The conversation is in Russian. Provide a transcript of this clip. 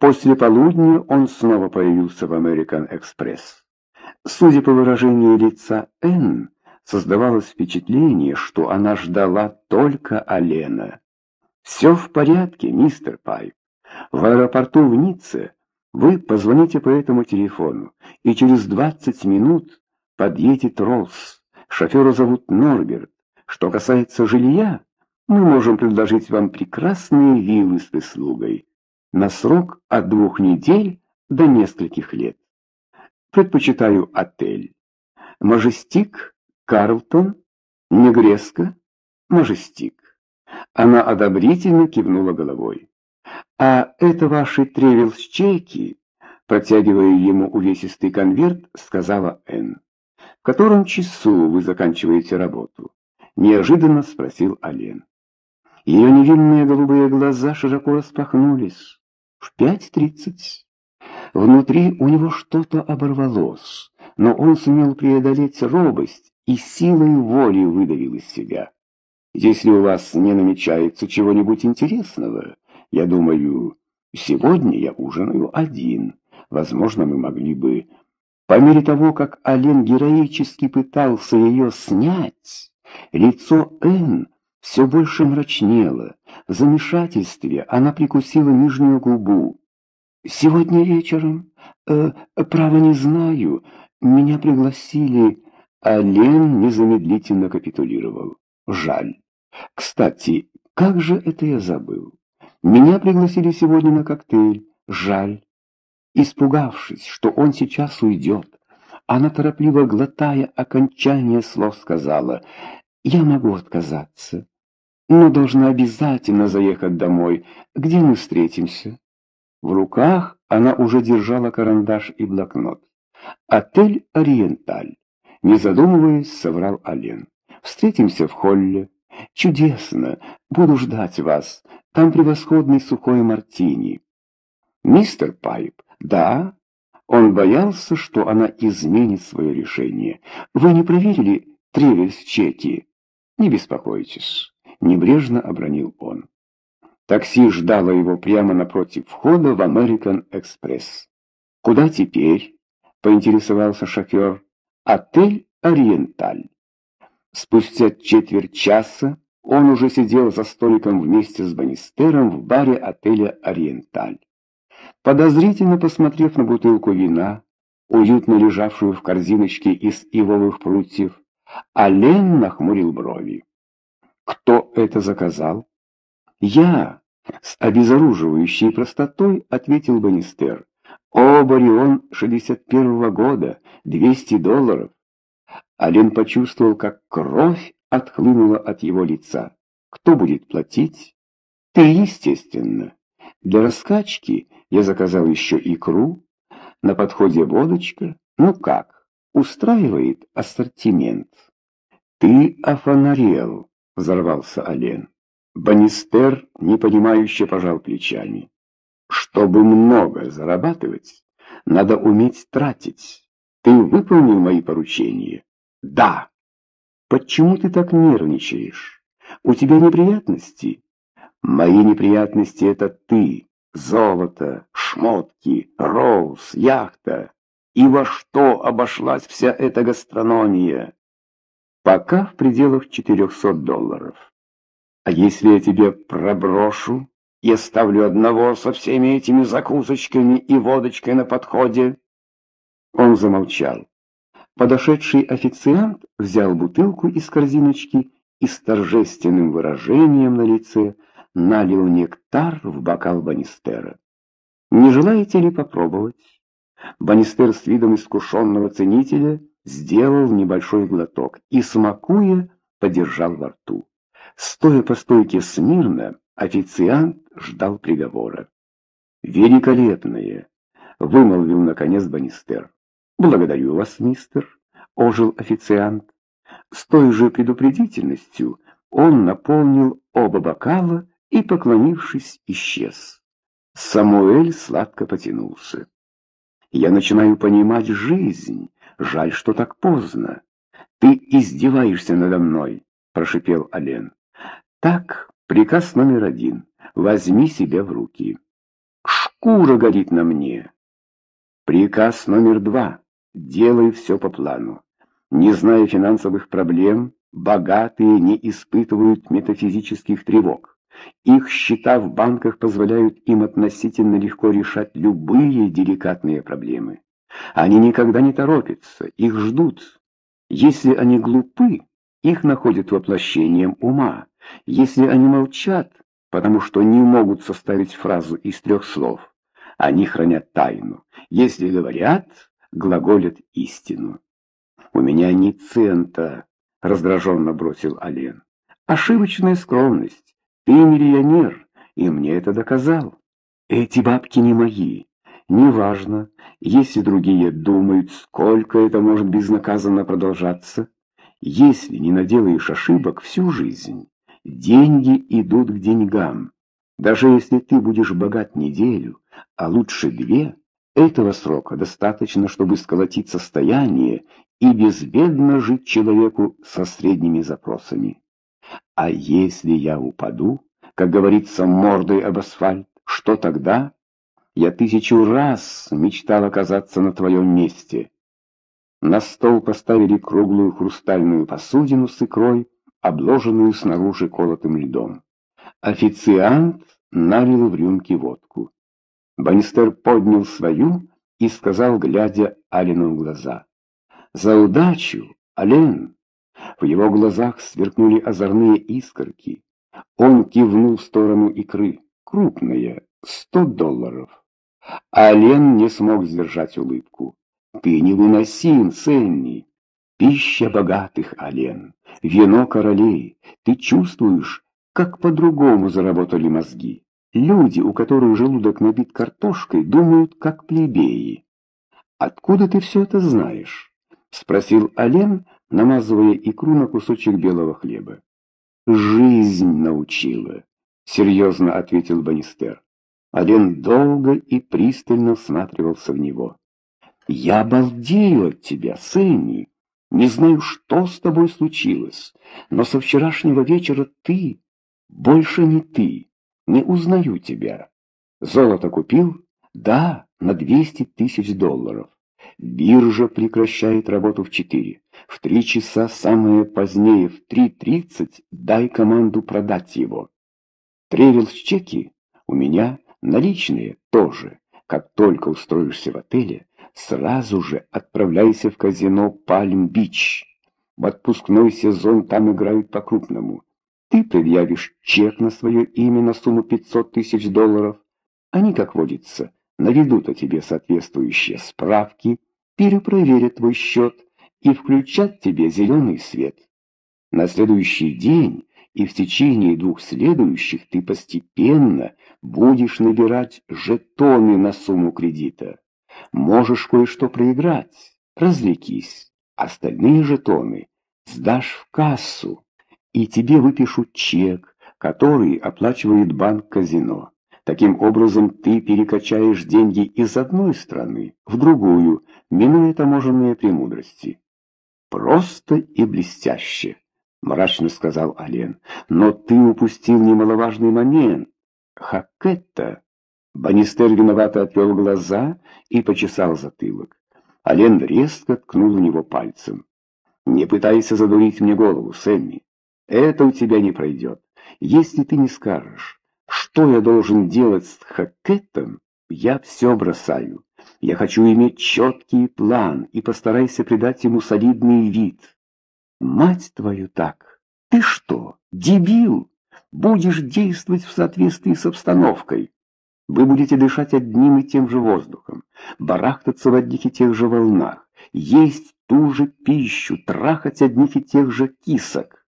После полудня он снова появился в American Express. Судя по выражению лица Энн, создавалось впечатление, что она ждала только Алена. «Все в порядке, мистер Пайп. В аэропорту в Ницце вы позвоните по этому телефону, и через 20 минут подъедет Роллс. Шофера зовут Норберт. Что касается жилья, мы можем предложить вам прекрасные виллы с прислугой на срок от двух недель до нескольких лет. Предпочитаю отель. Мажестик, Карлтон, Негреско, Мажестик. Она одобрительно кивнула головой. А это ваши тревелс-чеки, протягивая ему увесистый конверт, сказала Энн. В котором часу вы заканчиваете работу? Неожиданно спросил Ален. Ее невинные голубые глаза широко распахнулись. В пять тридцать. Внутри у него что-то оборвалось, но он сумел преодолеть робость и силой воли выдавил из себя. Если у вас не намечается чего-нибудь интересного, я думаю, сегодня я ужинаю один. Возможно, мы могли бы... По мере того, как Ален героически пытался ее снять, лицо Энн все больше мрачнело. В замешательстве она прикусила нижнюю губу. «Сегодня вечером? Э, право не знаю. Меня пригласили...» Ален незамедлительно капитулировал. «Жаль. Кстати, как же это я забыл? Меня пригласили сегодня на коктейль. Жаль. Испугавшись, что он сейчас уйдет, она, торопливо глотая окончание слов, сказала, «Я могу отказаться, но должна обязательно заехать домой. Где мы встретимся?» В руках она уже держала карандаш и блокнот. «Отель «Ориенталь». Не задумываясь, соврал Ален. «Встретимся в холле. Чудесно. Буду ждать вас. Там превосходный сухой мартини. Мистер Пайп, да? Он боялся, что она изменит свое решение. Вы не проверили тревельс-чеки? Не беспокойтесь. Небрежно обронил он. Такси ждало его прямо напротив входа в American Express. «Куда теперь?» — поинтересовался шофер. «Отель Ориенталь». Спустя четверть часа он уже сидел за столиком вместе с Банистером в баре отеля «Ориенталь». Подозрительно посмотрев на бутылку вина, уютно лежавшую в корзиночке из ивовых прутьев, Ален нахмурил брови. «Кто это заказал?» «Я!» — с обезоруживающей простотой ответил Банистер. «О, Барион 61-го года, 200 долларов!» Ален почувствовал, как кровь отхлынула от его лица. Кто будет платить? Ты, естественно. Для раскачки я заказал еще икру. На подходе водочка. Ну как, устраивает ассортимент? Ты офонарел, взорвался Олен. Банистер, непонимающе пожал плечами. Чтобы много зарабатывать, надо уметь тратить. Ты выполнил мои поручения? Да. Почему ты так нервничаешь? У тебя неприятности? Мои неприятности — это ты, золото, шмотки, роуз, яхта. И во что обошлась вся эта гастрономия? Пока в пределах 400 долларов. А если я тебе проброшу и оставлю одного со всеми этими закусочками и водочкой на подходе? Он замолчал. Подошедший официант взял бутылку из корзиночки и с торжественным выражением на лице налил нектар в бокал Банистера. «Не желаете ли попробовать?» Банистер с видом искушенного ценителя сделал небольшой глоток и, смакуя, подержал во рту. Стоя по стойке смирно, официант ждал приговора. «Великолепное!» — вымолвил наконец Банистер. «Благодарю вас, мистер», — ожил официант. С той же предупредительностью он наполнил оба бокала и, поклонившись, исчез. Самуэль сладко потянулся. «Я начинаю понимать жизнь. Жаль, что так поздно. Ты издеваешься надо мной», — прошипел Ален. «Так, приказ номер один. Возьми себя в руки». «Шку!» шкура горит на мне. Приказ номер два. Делай все по плану. Не зная финансовых проблем, богатые не испытывают метафизических тревог. Их счета в банках позволяют им относительно легко решать любые деликатные проблемы. Они никогда не торопятся, их ждут. Если они глупы, их находят воплощением ума. Если они молчат, потому что не могут составить фразу из трех слов, они хранят тайну. Если говорят, глаголят истину. «У меня ни цента», — раздраженно бросил Ален. «Ошибочная скромность. Ты миллионер, и мне это доказал. Эти бабки не мои. Неважно, если другие думают, сколько это может безнаказанно продолжаться. Если не наделаешь ошибок всю жизнь, деньги идут к деньгам. Даже если ты будешь богат неделю, а лучше две, этого срока достаточно, чтобы сколотить состояние и безбедно жить человеку со средними запросами. А если я упаду, как говорится, мордой об асфальт, что тогда? Я тысячу раз мечтал оказаться на твоем месте. На стол поставили круглую хрустальную посудину с икрой, обложенную снаружи колотым льдом. Официант налил в рюмки водку. Баннистер поднял свою и сказал, глядя Алину в глаза. «За удачу, Ален!» В его глазах сверкнули озорные искорки. Он кивнул в сторону икры. Крупная, сто долларов. Ален не смог сдержать улыбку. «Ты невыносим, Сенни!» Пища богатых, Ален, вино королей. Ты чувствуешь, как по-другому заработали мозги. Люди, у которых желудок набит картошкой, думают, как плебеи. «Откуда ты все это знаешь?» — спросил Ален, намазывая икру на кусочек белого хлеба. «Жизнь научила», — серьезно ответил Банистер. Ален долго и пристально всматривался в него. «Я балдею от тебя, Сэмми. Не знаю, что с тобой случилось, но со вчерашнего вечера ты больше не ты. Не узнаю тебя. Золото купил? Да, на 200 тысяч долларов. Биржа прекращает работу в 4. В 3 часа, самое позднее, в 3.30 дай команду продать его. Тревелс-чеки у меня наличные тоже. Как только устроишься в отеле, сразу же отправляйся в казино Пальм-Бич. В отпускной сезон там играют по-крупному. Ты предъявишь чек на свое имя на сумму 500 тысяч долларов. Они, как водится, наведут о тебе соответствующие справки, перепроверят твой счет и включат тебе зеленый свет. На следующий день и в течение двух следующих ты постепенно будешь набирать жетоны на сумму кредита. Можешь кое-что проиграть, развлекись. Остальные жетоны сдашь в кассу, и тебе выпишут чек, который оплачивает банк-казино. Таким образом, ты перекачаешь деньги из одной страны в другую, минуя таможенные премудрости. Просто и блестяще, мрачно сказал Ален. Но ты упустил немаловажный момент. Хакетта. Банистер виновато отвел глаза и почесал затылок. Ален резко ткнул в него пальцем. «Не пытайся задурить мне голову, Сэмми. Это у тебя не пройдет. Если ты не скажешь, что я должен делать с Хакетом, я все бросаю. Я хочу иметь четкий план и постарайся придать ему солидный вид. Мать твою так! Ты что, дебил? Будешь действовать в соответствии с обстановкой. Вы будете дышать одним и тем же воздухом, барахтаться в одних и тех же волнах, есть ту же пищу, трахать одних и тех же кисок.